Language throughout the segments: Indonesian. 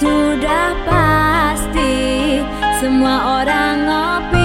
Udah pasti semua orang ngopi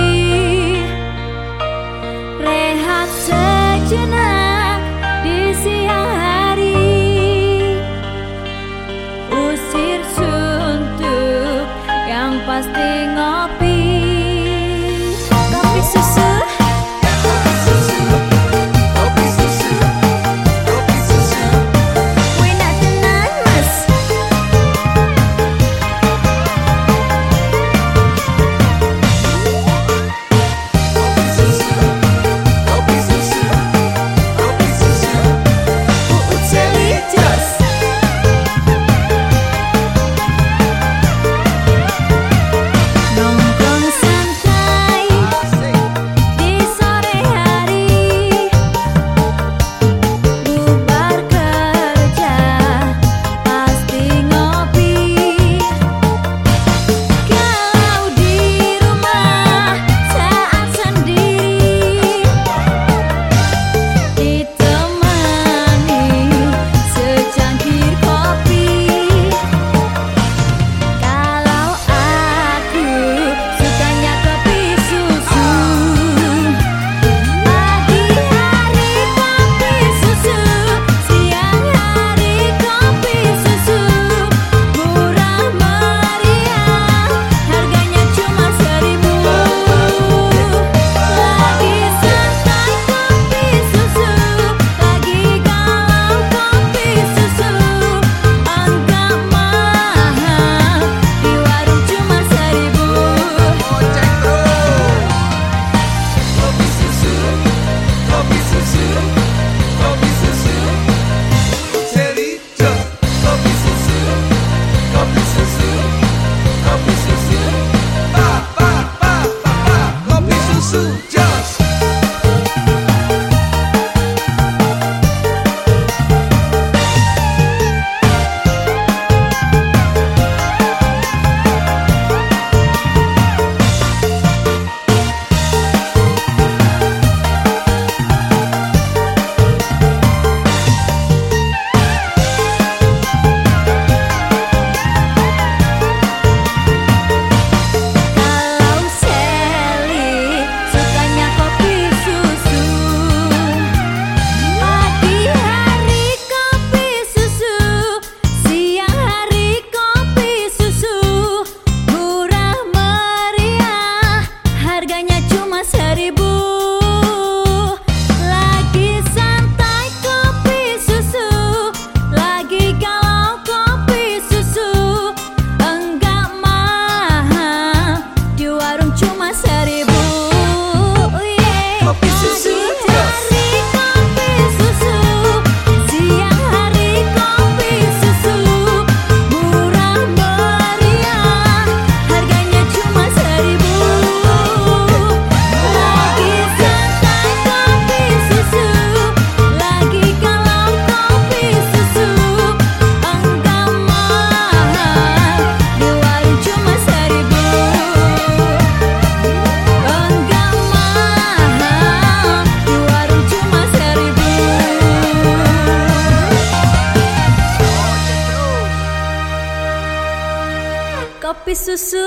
kopi susu.